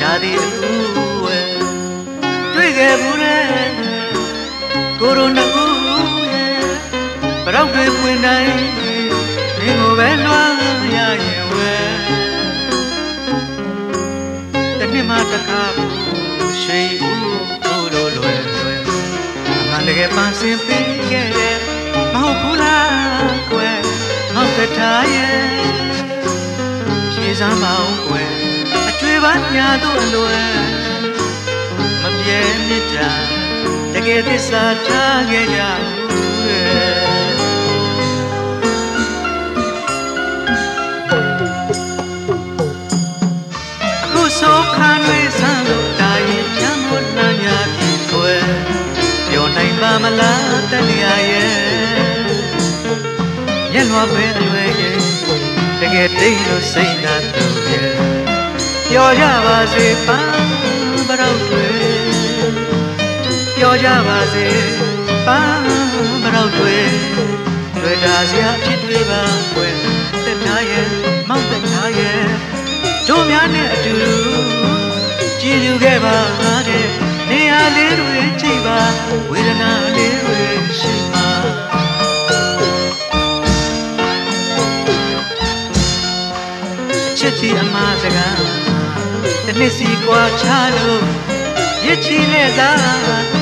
ရာဒီအူဝဲတွေ့ခဲ့ဘူးလေကိုရိုနာကူရဲ့ပရောက်တွေပွင့်တိုင်းမင်းကိုပဲလွှမ်းရရဲ့ဝဲတနေ့မှတစ်ခါရှိဘူးကိုလိုလွယ်လွယ်အမှန်တကယ်ပန်းစင်ပေးခဲ့တယ်မဟုတ်ဘူးလားကွယ်ငေါ့ကထားရဲ့ ဖြေစမ်းပါအောင်ကွယ်အကျွေးပန်းညာတို့အလွယ်မပြေမြစ်တာတကယ်သစ္စာထားခဲ့ကြဘူးရဲ့အခုဆိုခါတွေဆန်းလို့တာရင်ချမ်းမို့လမ်းညာပြီးကွယ်ပြောနိုင်ပါမလားတလျာရဲ့ညလွာပဲအလွယ်ရဲ့တ ကယ်တိတ်လို့စိတ်နာတော့ရဲ့ပြောကြပါစေပန်းပရောက်တွေပြောကြပါစေပန်းပရောက်တွေတွေ့တာစရာဖြစ်တွေပါကွယ်တက်သားရဲ့မောက်တက်သားရဲ့တို့များနဲ့အတူကြည်လူခဲ့ပါတဲ့နေရာလေးတွေကြည့်ပါဝေဒနာလေးတွေရှိ မှာချစ်တီအမစကားတစ်နှစ်စီကွာချလို့ရစ်ချီနဲ့သာ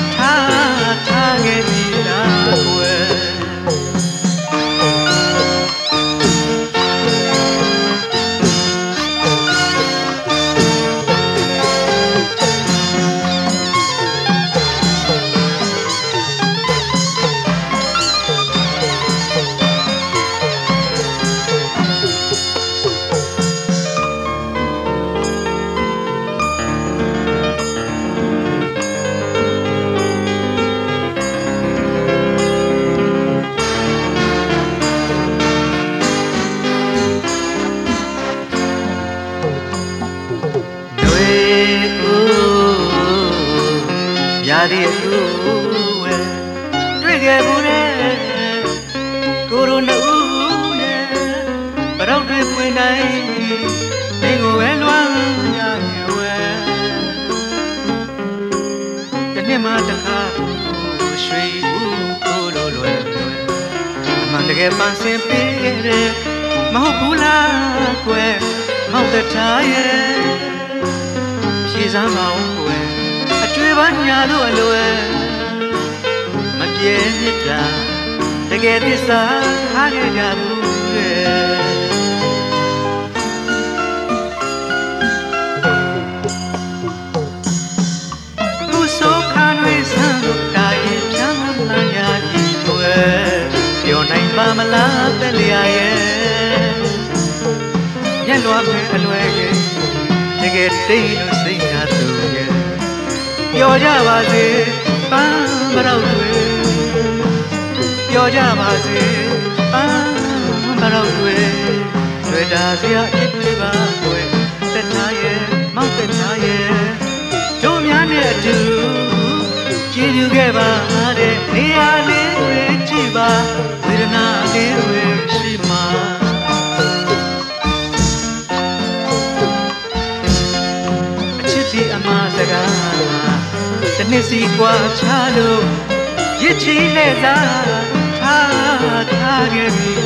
တွေဦးရာဒီဦးဝဲတွေ့ခဲ့ဘူးတဲ့ကိုရိုနာဦးရဲ့ဘရောက်တွေပွင့်တိုင်းမင်းကိုပဲလွမ်းရခဲ့ဝဲတနေ့မှတစ်ခါရွှေဦးကိုလိုလွယ်လွယ်အမှန်တကယ်ပန်းစင်ပေးခဲ့တယ်မဟုတ်ဘူးလားကွယ်မောက်တထားရဲ့ဖြေ စမ်းပါအောင်ကွယ်အကျွေးပန်းညာတို့အလွယ်မပြေမြစ်တာတကယ်သစ္စာထားခဲ့ကြဘူးရဲ့သူဆိုခါတွေဆန်းလို့တာရင်ချမ်းသာလာရည်ကျွဲပြောနိုင်ပါမလားတလျာရဲ့ညံ့လွားပဲအလွယ်ရဲ့ တကယ်တိတ်လို့စိတ်ဓာတ်သူရဲ့ပြောကြပါစေပန်းမတော့တွေပြောကြပါစေပန်းမတော့တွေတွေ့တာစရာအစ်တွေပါကွယ်တက်ထားရဲ့မောက်တက်ထားရဲ့တို့များနဲ့အတူကြည်လူခဲ့ပါ တစ်နှစ်စီကွာချလို့ရစ်ချီနဲ့သာထားထားခဲ့ပြီလား